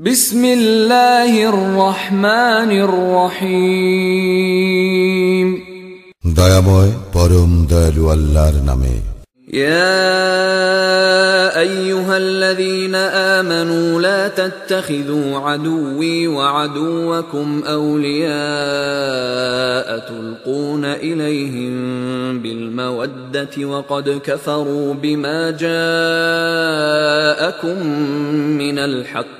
بسم الله الرحمن الرحيم দয়াময় পরম দয়ালু আল্লাহর নামে يا ايها الذين امنوا لا تتخذوا عدوي وعدوكم اولياء تلقون اليهم بالموده وقد كفروا بما جاءكم من الحق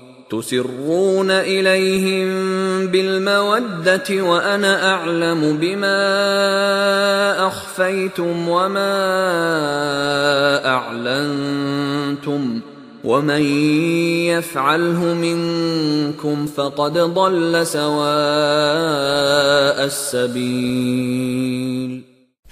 تسرون اليهم بالموده وانا اعلم بما اخفيتم وما اعلنتم ومن يفعله منكم فقد ضل سواء السبيل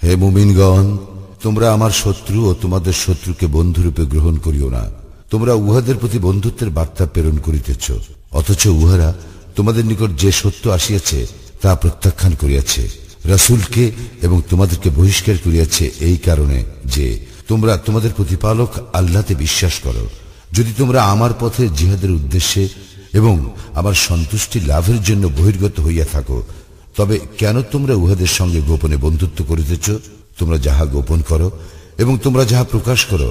হে মুমিনগণ তোমরা আমার শত্রু ও তোমাদের শত্রুকে বন্ধুরূপে গ্রহণ করিও না তোমরা উহাদের প্রতি বন্ধুত্বের বার্তা প্রেরণ করিতেছ, অথচ উহারা তোমাদের নিকট যে সত্য আসিয়াছে, তা প্রত্যাখ্যান করিয়াছে। রাসূলকে এবং তোমাদেরকে বহিষ্কার করিয়াছে এই কারণে যে, তোমরা তোমাদের প্রতিপালক আল্লাহতে বিশ্বাস করো। যদি তোমরা আমার পথে জিহাদের উদ্দেশ্যে এবং আমার সন্তুষ্টি লাভের জন্য বহির্গত হইয়া থাকো, তবে কেন তোমরা উহাদের সঙ্গে গোপনে বন্ধুত্ব করিতেছ? তোমরা যাহা গোপন করো এবং তোমরা যাহা প্রকাশ করো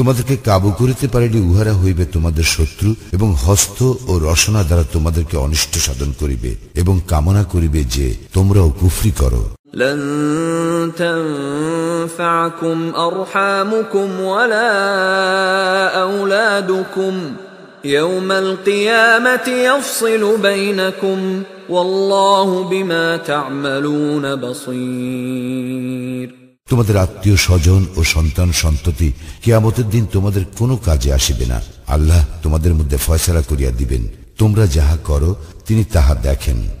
তোমাদেরকে কাবু করিতে পারিলে উহারা হইবে তোমাদের শত্রু এবং হস্ত ও রসনা দ্বারা তোমাদেরকে অনিষ্ট সাধন করিবে এবং কামনা করিবে যে তোমরাও কুফরি করো لن تنفعكم أرحامكم ولا أولادكم يوم القيامة يفصل بينكم والله بما تعملون بصير তোমাদের আত্মীয় স্বজন ও সন্তান সন্ততি কিয়ামতের দিন তোমাদের কোনো কাজে আসিবে না। আল্লাহ তোমাদের মধ্যে ফয়সালা করিয়া দিবেন। তোমরা যাহা করো, তিনি তাহা দেখেন।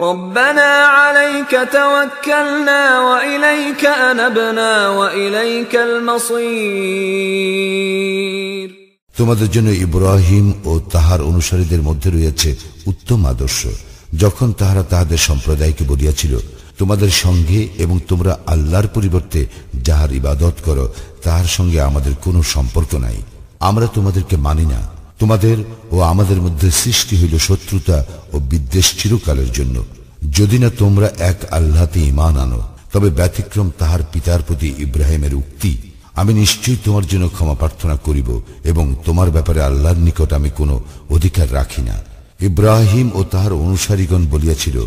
ربنا عليك توكلنا وإليك أنبنا وإليك المصير তোমাদের জন্য ইব্রাহিম ও তাহার অনুসারীদের মধ্যে রয়েছে উত্তম আদর্শ যখন তাহারা তাহাদের সম্প্রদায়কে বলিয়াছিল তোমাদের সঙ্গে এবং তোমরা আল্লাহর পরিবর্তে যাহার ইবাদত করো তাহার সঙ্গে আমাদের কোনো সম্পর্ক নাই আমরা তোমাদেরকে মানি না তোমাদের ও আমাদের মধ্যে সৃষ্টি হইল শত্রুতা ও বিদ্বেষ চিরকালের জন্য। যদি না তোমরা এক আল্লাহতে ইমান আনো, তবে ব্যতিক্রম তাহার পিতার প্রতি ইব্রাহিমের উক্তি, আমি নিশ্চয়ই তোমার জন্য ক্ষমা প্রার্থনা করিব এবং তোমার ব্যাপারে আল্লাহর নিকট আমি কোনো অধিকার রাখি না। ইব্রাহিম ও তাহার অনুসারীগণ বলিয়াছিল,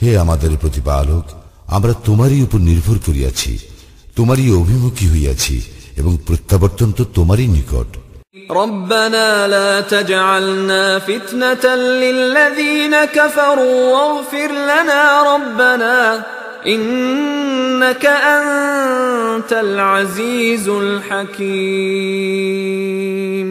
হে আমাদের প্রতিপালক, আমরা তোমারই উপর নির্ভর করিয়াছি, তোমারই অভিমুখী হইয়াছি এবং প্রত্যাবর্তন তো তোমারই নিকট। ربنا لا تجعلنا فتنة للذين كفروا واغفر لنا ربنا إنك أنت العزيز الحكيم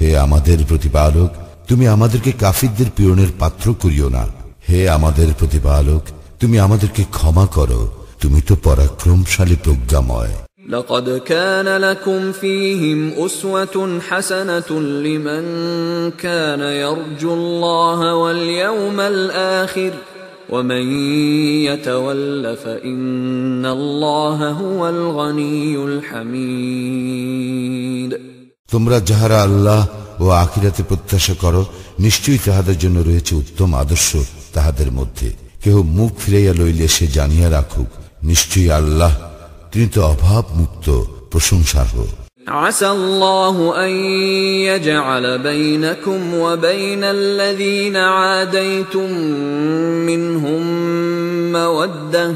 হে আমাদের প্রতিপালক তুমি আমাদেরকে কাফিরদের পীড়নের পাত্র করিও না হে আমাদের প্রতিপালক তুমি আমাদেরকে ক্ষমা করো তুমি তো পরাক্রমশালী প্রজ্ঞাময় لقد كان لكم فيهم أسوة حسنة لمن كان يرجو الله واليوم الآخر ومن يتول فإن الله هو الغني الحميد তোমরা যাহারা আল্লাহ ও আখিরাতে প্রত্যাশা করো নিশ্চয়ই তাহাদের জন্য রয়েছে উত্তম আদর্শ তাহাদের মধ্যে কেহ মুখ ফিরাইয়া লইলে সে জানিয়া রাখুক নিশ্চয়ই আল্লাহ তিনি তো অভাব মুক্ত প্রশংসার্হ عسى الله أن يجعل بينكم وبين الذين عاديتم منهم مودة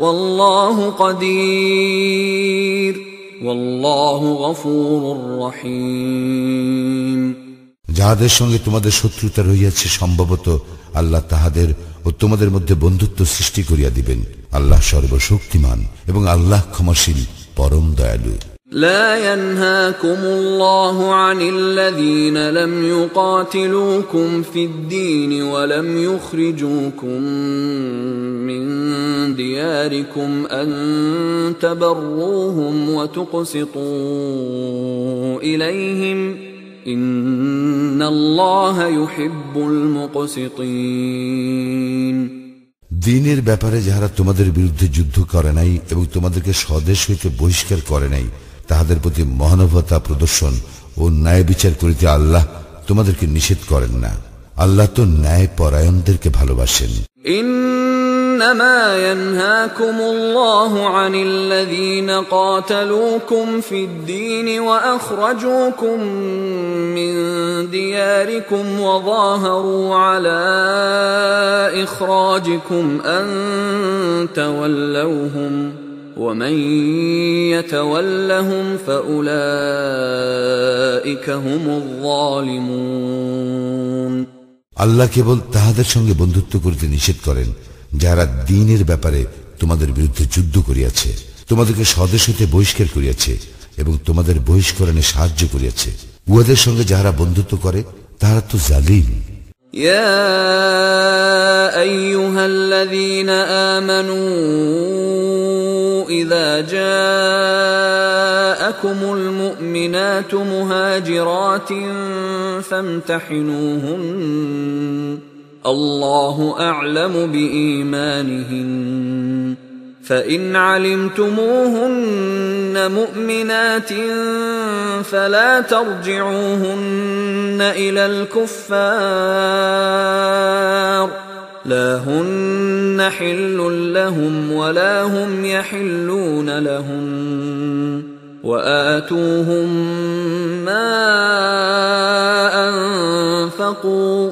والله قدير والله غفور رحيم যাহাদের সঙ্গে তোমাদের শত্রুতা রহিয়াছে সম্ভবত আল্লাহ তাহাদের ও তোমাদের মধ্যে বন্ধুত্ব সৃষ্টি করিয়া দিবেন আল্লাহ সর্বশক্তিমান এবং আল্লাহ ক্ষমাশীল পরম দয়ালু لا ينهاكم الله عن الذين لم يقاتلوكم في الدين ولم يخرجوكم من دياركم أن تبروهم وتقسطوا إليهم إن الله يحب المقسطين দিনের ব্যাপারে যাহারা তোমাদের বিরুদ্ধে যুদ্ধ করে নাই এবং তোমাদেরকে স্বদেশ হইতে বহিষ্কার করে নাই, তাহাদের প্রতি মহানবতা প্রদর্শন ও ন্যায় বিচার করিতে আল্লাহ তোমাদেরকে নিষেধ করেন না। আল্লাহ তো ন্যায় পরায়ণদেরকে ভালোবাসেন إنما ينهاكم الله عن الذين قاتلوكم في الدين وأخرجوكم من دياركم وظاهروا على إخراجكم أن تولوهم ومن يتولهم فأولئك هم الظالمون আল্লাহ কেবল তাহাদের সঙ্গে বন্ধুত্ব করিতে নিষেধ করেন যাহারা দিনের ব্যাপারে তোমাদের বিরুদ্ধে যুদ্ধ করিয়াছে তোমাদেরকে স্বদেশ হইতে বহিষ্কার করিয়াছে এবং তোমাদের বহিষ্করণে সাহায্য করিয়াছে উহাদের সঙ্গে যাহারা বন্ধুত্ব করে তাহারা তো জালিম يا ايها الذين امنوا اذا جاءكم المؤمنات مهاجرات فامتحنوهن الله أعلم بإيمانهن. فإن علمتموهن مؤمنات فلا ترجعوهن إلى الكفار. لا هن حل لهم ولا هم يحلون لهم. وآتوهم ما أنفقوا.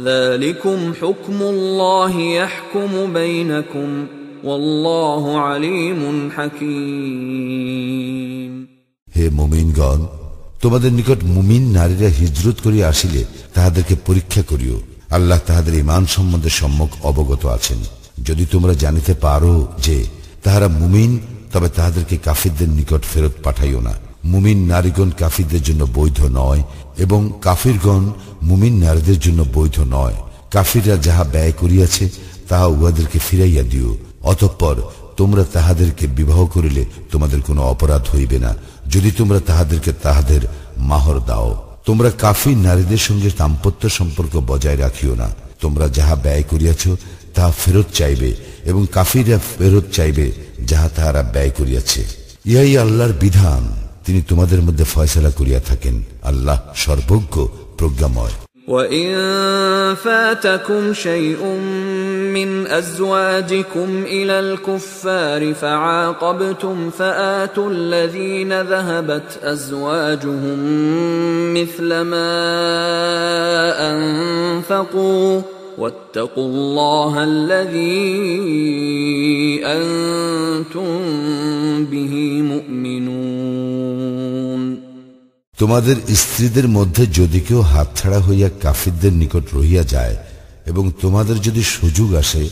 ذلكم حكم الله يحكم بينكم والله عليم حكيم হে মুমিনগণ তোমাদের নিকট মুমিন নারীরা হিজরত করিয়া আসিলে তাহাদেরকে পরীক্ষা করিও আল্লাহ তাহাদের ইমান সম্বন্ধে সম্মুখ অবগত আছেন যদি তোমরা জানিতে পারো যে তাহারা মুমিন তবে তাহাদেরকে কাফিরদের নিকট ফেরত পাঠাইও না মুমিন নারীগণ কাফিরদের জন্য বৈধ নয় এবং কাফিরগণ মুমিন নারীদের জন্য বৈধ নয়। কাফিররা যাহা ব্যয় করিয়াছে, তাহা উহাদেরকে ফিরাইয়া দিও। অতঃপর তোমরা তাহাদেরকে বিবাহ করিলে তোমাদের কোনো অপরাধ হইবে না। যদি তোমরা তাহাদেরকে তাহাদের মাহর দাও। তোমরা কাফির নারীদের সঙ্গে দাম্পত্য সম্পর্ক বজায় রাখিও না। তোমরা যাহা ব্যয় করিয়াছ, তাহা ফেরত চাইবে এবং কাফিররা ফেরত চাইবে যাহা তাহারা ব্যয় করিয়াছে। ইহাই আল্লাহর বিধান। তিনি তোমাদের মধ্যে ফয়সলা করিয়া থাকেন আল্লাহ সর্বজ্ঞ প্রজ্ঞাময় وإن فاتكم شيء من أزواجكم إلى الكفار فعاقبتم فآتوا الذين ذهبت أزواجهم مثل ما أنفقوا واتقوا الله الذي أنتم به مؤمنون তোমাদের স্ত্রীদের মধ্যে যদি কেউ হাতছাড়া হইয়া কাফিরদের নিকট রহিয়া যায় এবং তোমাদের যদি সুযোগ আসে,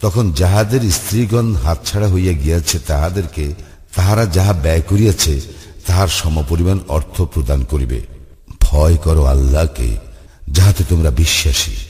তখন যাহাদের স্ত্রীগণ হাতছাড়া হইয়া গিয়াছে তাহাদেরকে, তাহারা যাহা ব্যয় করিয়াছে, তাহার সমপরিমাণ অর্থ প্রদান করিবে। ভয় করো আল্লাহকে, যাহাতে তোমরা বিশ্বাসী।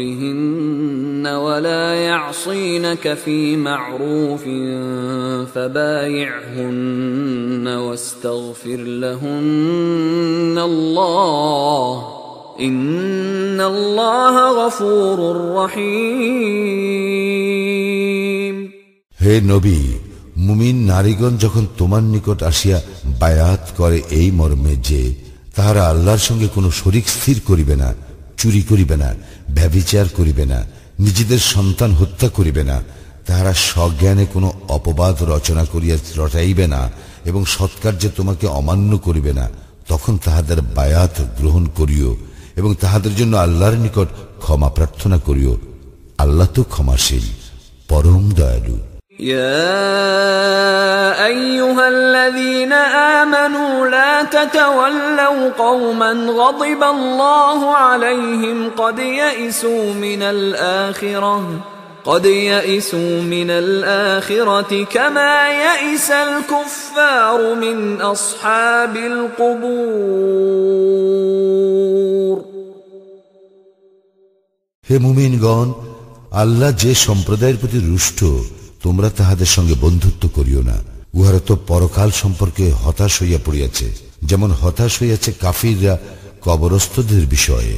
وارجلهن ولا يعصينك في معروف فبايعهن واستغفر لهن الله ان الله غفور رحيم হে নবী মুমিন নারীগণ যখন তোমার নিকট আসিয়া বায়াত করে এই মর্মে যে তাহারা আল্লাহর সঙ্গে কোনো শরিক স্থির করিবে না চুরি করিবে না ব্যবিচার করিবে না, নিজেদের সন্তান হত্যা করিবে না, তাহারা সজ্ঞানে কোনো অপবাদ রচনা করিয়া রটাইবে না এবং সৎকার্যে তোমাকে অমান্য করিবে না, তখন তাহাদের বায়াত গ্রহণ করিও এবং তাহাদের জন্য আল্লাহর নিকট ক্ষমা প্রার্থনা করিও। আল্লাহ তো ক্ষমাশীল, পরম দয়ালু। يا ايها الذين امنوا لا تتولوا قوما غضب الله عليهم قد يئسوا من الاخره قد يئسوا من الاخره كما يئس الكفار من اصحاب القبور হে মুমিনগণ আল্লাহ যে সম্প্রদায়ের প্রতি রুষ্ট তোমরা তাহাদের সঙ্গে বন্ধুত্ব করিও না। উহারা তো পরকাল সম্পর্কে হতাশ হইয়া পড়িয়াছে। যেমন হতাশ হইয়াছে কাফিররা কবরস্থদের বিষয়ে।